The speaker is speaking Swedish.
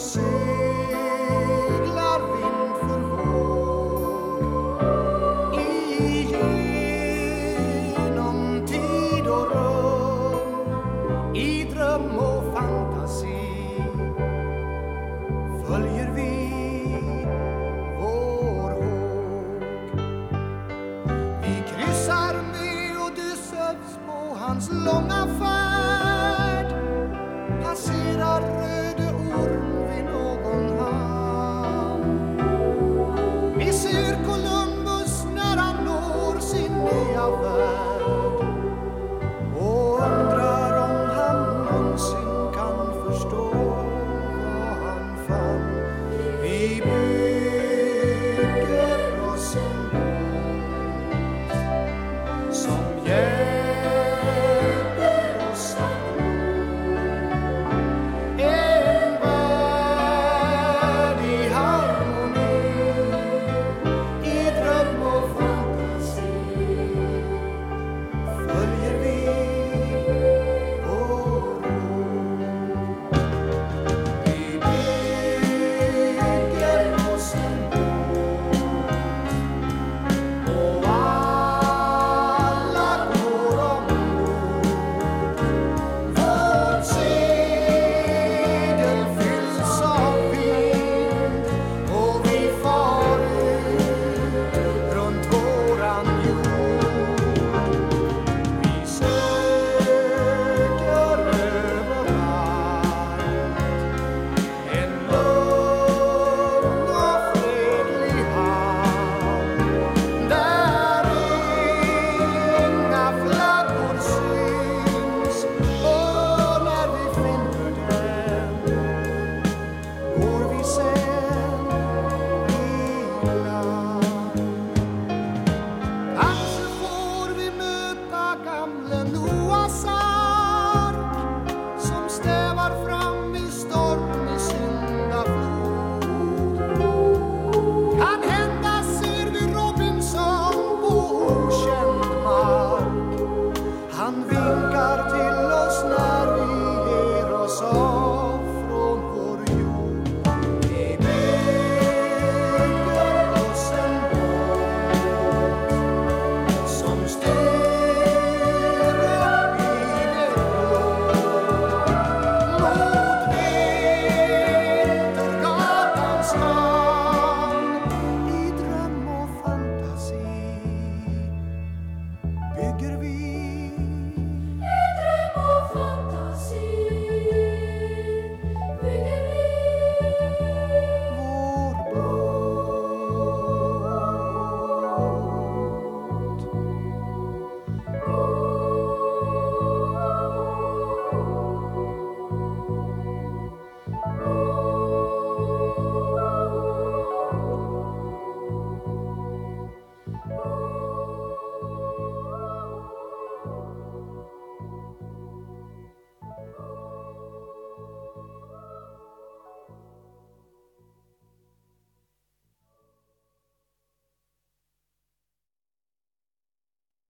seglar vind för våg igenom tid och rum. I dröm och fantasi följer vi vår håg. Vi kryssar med Odysseus på hans långa färd. Passerar röd Han vinkar till